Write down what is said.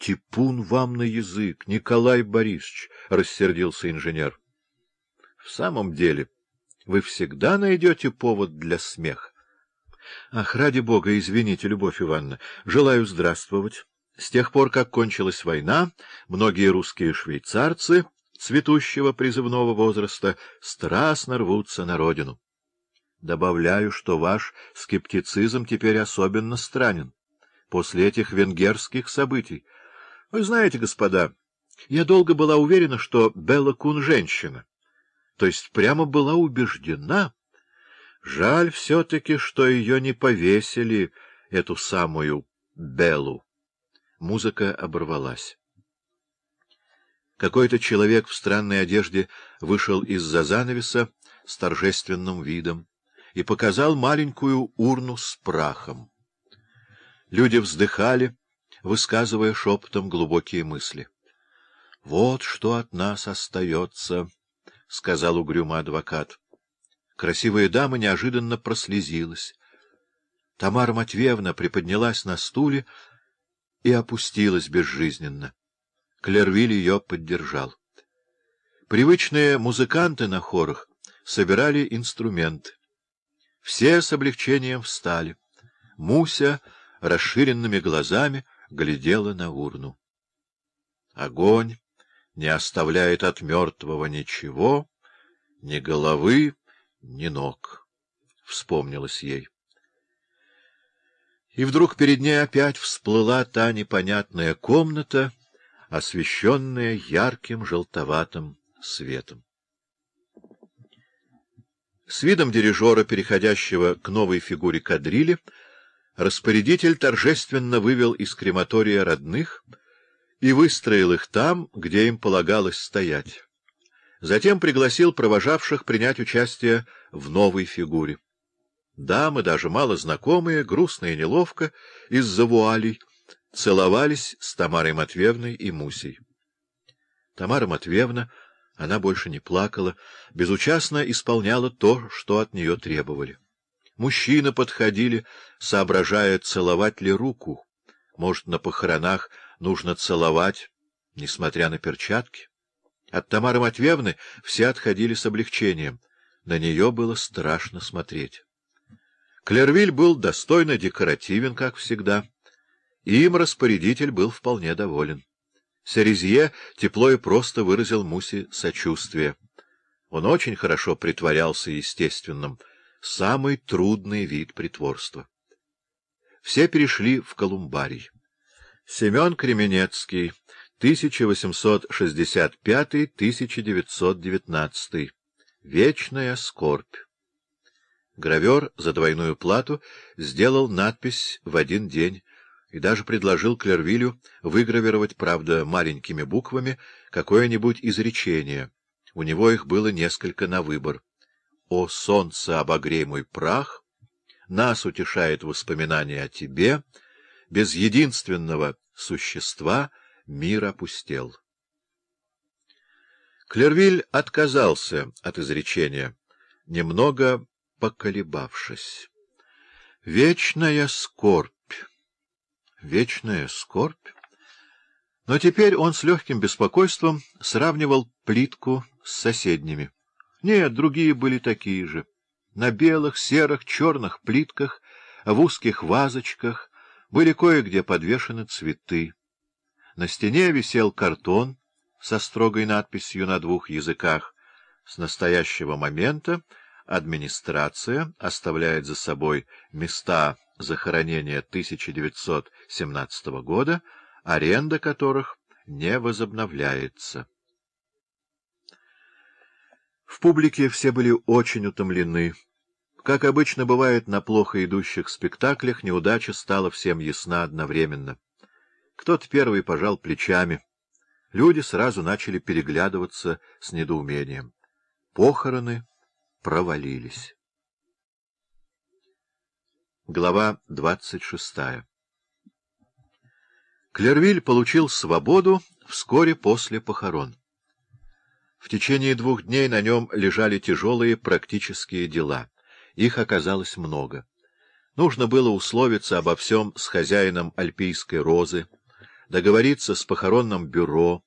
Типун вам на язык, Николай Борисович, — рассердился инженер. — В самом деле, вы всегда найдете повод для смеха. — Ах, ради бога, извините, Любовь Ивановна, желаю здравствовать. С тех пор, как кончилась война, многие русские швейцарцы цветущего призывного возраста страстно рвутся на родину. Добавляю, что ваш скептицизм теперь особенно странен. После этих венгерских событий вы знаете, господа, я долго была уверена, что Белла Кун — женщина. То есть прямо была убеждена. Жаль все-таки, что ее не повесили, эту самую Беллу. Музыка оборвалась. Какой-то человек в странной одежде вышел из-за занавеса с торжественным видом и показал маленькую урну с прахом. Люди вздыхали, высказывая шепотом глубокие мысли. — Вот что от нас остается, — сказал угрюмо адвокат. Красивая дама неожиданно прослезилась. Тамара Матвеевна приподнялась на стуле и опустилась безжизненно. Клервиль ее поддержал. Привычные музыканты на хорах собирали инструменты. Все с облегчением встали. Муся расширенными глазами глядела на урну. Огонь не оставляет от мертвого ничего, ни головы, ни ног, — вспомнилось ей. И вдруг перед ней опять всплыла та непонятная комната, освещенная ярким желтоватым светом. С видом дирижера, переходящего к новой фигуре кадрили, распорядитель торжественно вывел из крематория родных и выстроил их там, где им полагалось стоять. Затем пригласил провожавших принять участие в новой фигуре. Дамы, даже мало знакомые, грустно и неловко, из-за вуалей, целовались с Тамарой Матвеевной и Мусей. Тамара Матвеевна, она больше не плакала, безучастно исполняла то, что от нее требовали. Мужчины подходили, соображая, целовать ли руку. Может, на похоронах нужно целовать, несмотря на перчатки? От Тамары Матвеевны все отходили с облегчением. На нее было страшно смотреть. Клервиль был достойно декоративен, как всегда. Им распорядитель был вполне доволен. Серезье тепло и просто выразил Мусе сочувствие. Он очень хорошо притворялся естественным, самый трудный вид притворства. Все перешли в колумбарий. Семен Кременецкий, 1865-1919. Вечная скорбь. Гравер за двойную плату сделал надпись в один день и даже предложил Клервилю выгравировать, правда, маленькими буквами, какое-нибудь изречение. У него их было несколько на выбор. «О солнце, обогрей мой прах! Нас утешает воспоминание о тебе. Без единственного существа мир опустел». Клервиль отказался от изречения, немного поколебавшись. Вечная скорбь, вечная скорбь. Но теперь он с легким беспокойством сравнивал плитку с соседними. Нет, другие были такие же. На белых, серых, черных плитках, в узких вазочках были кое-где подвешены цветы. На стене висел картон со строгой надписью на двух языках. С настоящего момента администрация оставляет за собой места захоронения 1917 года, аренда которых не возобновляется. В публике все были очень утомлены. Как обычно бывает на плохо идущих спектаклях, неудача стала всем ясна одновременно. Кто-то первый пожал плечами. Люди сразу начали переглядываться с недоумением. Похороны провалились. Глава двадцать шестая Клервиль получил свободу вскоре после похорон. В течение двух дней на нем лежали тяжелые практические дела. Их оказалось много. Нужно было условиться обо всем с хозяином альпийской розы, договориться с похоронным бюро,